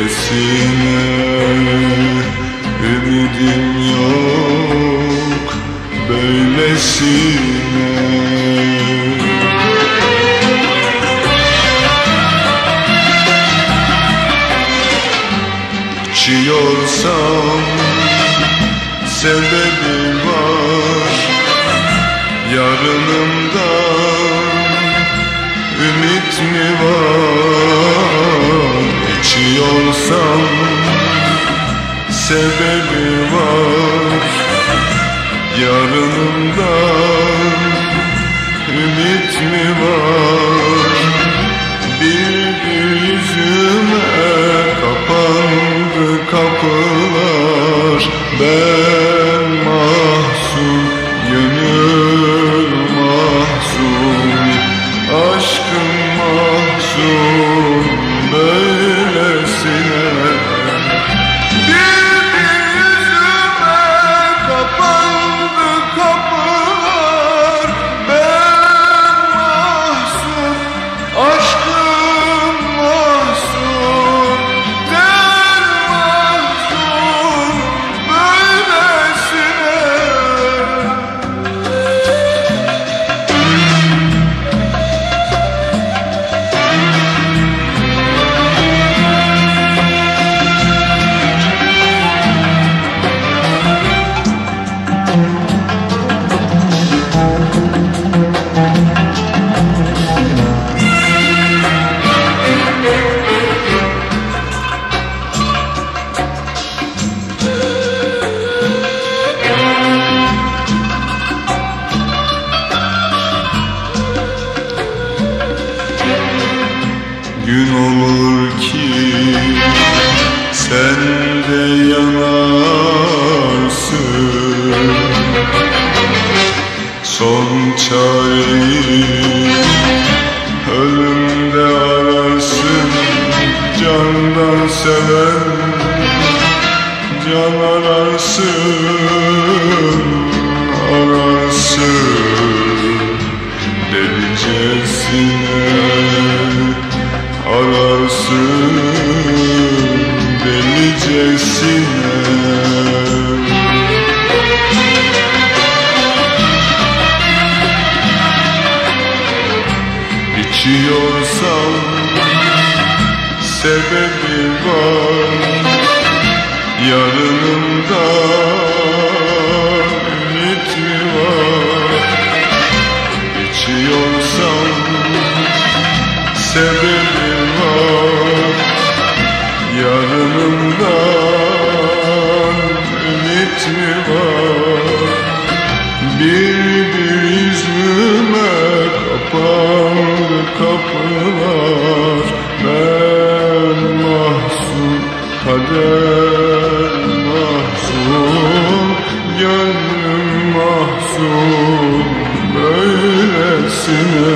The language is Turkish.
böylesine Ümidim yok böylesine. İçiyorsam sebebi var Yarınımda ümit mi var İçiyorsam sebebi var. Yarınımda ümit mi var? Bir yüzüme kapandı kapılar. Ben mahzun, gönül mahzun Aşkım mahzun olur ki sen de yanarsın. Son çareyi ölümde ararsın. Candan seven İçiyorsam sebebi var. Yarınımda ümit mi var? İçiyorsam sebebi var. Yarınımdan ümit mi var Bir bir yüzüme kapandı kapılar. Ben mahzun kader mahzun Gönlüm mahzun. Böylesine